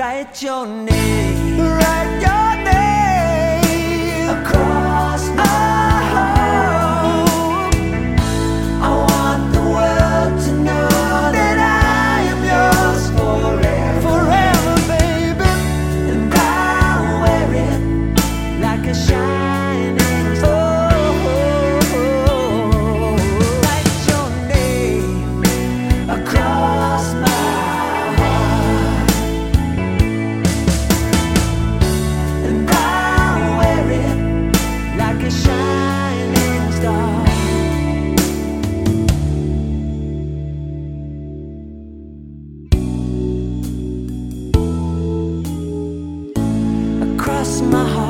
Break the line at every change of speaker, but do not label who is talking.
Write your name. Write your my heart.